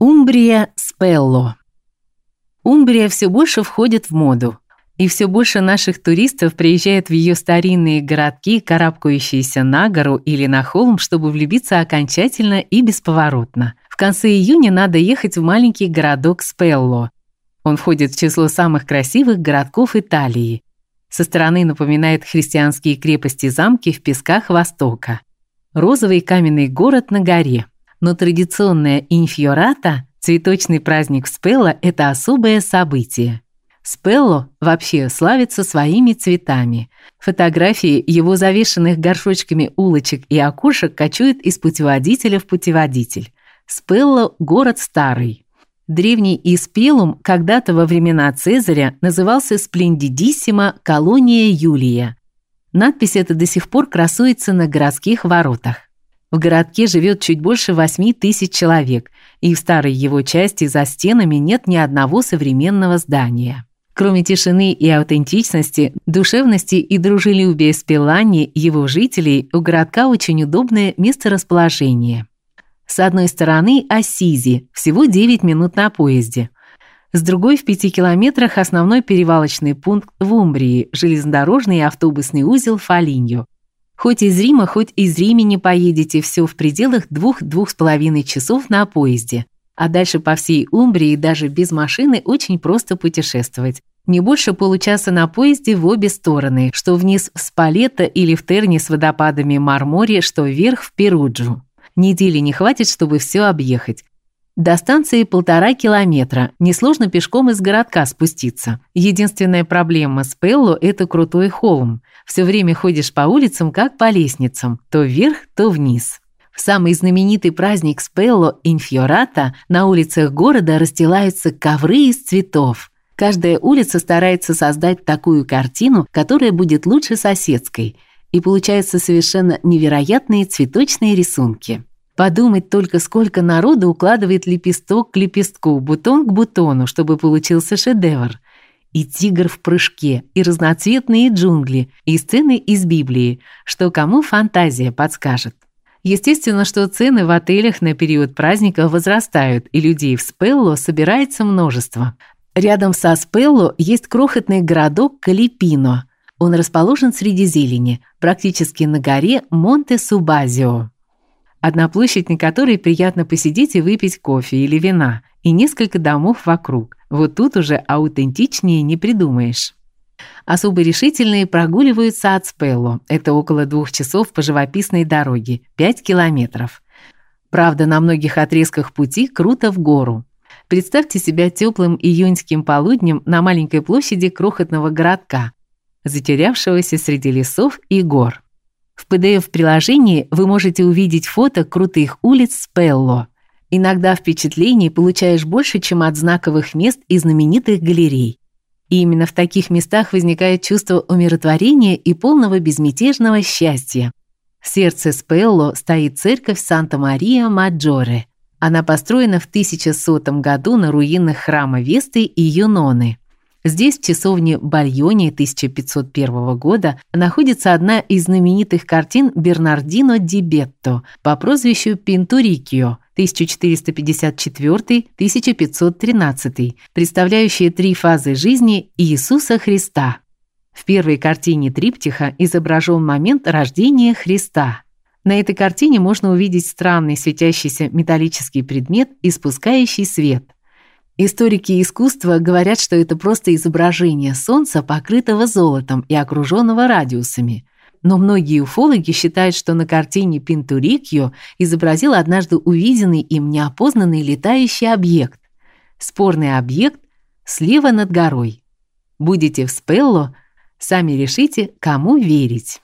Умбрия Спелло. Умбрия все больше входит в моду, и все больше наших туристов приезжает в ее старинные городки, карабкающиеся на гору или на холм, чтобы влюбиться окончательно и бесповоротно. В конце июня надо ехать в маленький городок Спелло. Он входит в число самых красивых городков Италии. Со стороны напоминает христианские крепости-замки в песках Востока. Розовый каменный город на горе – но традиционная инфьората, цветочный праздник Спелла это особое событие. Спелло вообще славится своими цветами. Фотографии его завешенных горшочками улочек и окошек кочуют из путеводителя в путеводитель. Спелло город старый. Древний Испелум когда-то во времена Цезаря назывался Сплендидиссима колония Юлия. Надпись эта до сих пор красуется на городских воротах. В городке живет чуть больше 8 тысяч человек, и в старой его части за стенами нет ни одного современного здания. Кроме тишины и аутентичности, душевности и дружелюбия Спеллани его жителей, у городка очень удобное месторасположение. С одной стороны Ассизи, всего 9 минут на поезде. С другой в 5 километрах основной перевалочный пункт в Умбрии, железнодорожный и автобусный узел Фалиньо. Хоть из Рима, хоть из Римени поедете, все в пределах двух-двух с половиной часов на поезде. А дальше по всей Умбрии даже без машины очень просто путешествовать. Не больше получаса на поезде в обе стороны, что вниз в Спалетто или в Терни с водопадами Марморе, что вверх в Перуджу. Недели не хватит, чтобы все объехать. До станции полтора километра. Несложно пешком из городка спуститься. Единственная проблема с Пелло это крутой холм. Все время ходишь по улицам, как по лестницам, то вверх, то вниз. В самый знаменитый праздник Спелло Инфьората на улицах города расстилаются ковры из цветов. Каждая улица старается создать такую картину, которая будет лучше соседской, и получаются совершенно невероятные цветочные рисунки. Подумать только, сколько народу укладывает лепесток к лепестку, бутон к бутону, чтобы получился шедевр. И тигр в прыжке, и разноцветные джунгли, и сцены из Библии, что кому фантазия подскажет. Естественно, что цены в отелях на период праздника возрастают, и людей в Спелло собирается множество. Рядом со Спелло есть крохотный городок Калипино. Он расположен среди зелени, практически на горе Монте-Субазио. Одна площадь, на которой приятно посидеть и выпить кофе или вина, и несколько домов вокруг. Вот тут уже аутентичнее не придумаешь. Особо решительные прогуливаются от Спелло. Это около двух часов по живописной дороге, 5 километров. Правда, на многих отрезках пути круто в гору. Представьте себя теплым июньским полуднем на маленькой площади крохотного городка, затерявшегося среди лесов и гор. В PDF-приложении вы можете увидеть фото крутых улиц Спелло. Иногда впечатлений получаешь больше, чем от знаковых мест и знаменитых галерей. И именно в таких местах возникает чувство умиротворения и полного безмятежного счастья. В сердце Спелло стоит церковь Санта-Мария-Маджоре. Она построена в 1100 году на руинах храма Весты и Юноны. Здесь, в часовне Бальони 1501 года, находится одна из знаменитых картин Бернардино ди Бетто по прозвищу Пинтурикио 1454-1513, представляющая три фазы жизни Иисуса Христа. В первой картине триптиха изображен момент рождения Христа. На этой картине можно увидеть странный светящийся металлический предмет, испускающий свет – Историки искусства говорят, что это просто изображение солнца, покрытого золотом и окружённого радиусами. Но многие уфологи считают, что на картине Пинтурикьо изобразил однажды увиденный им неопознанный летающий объект. Спорный объект слева над горой. Будете в Спелло, сами решите, кому верить.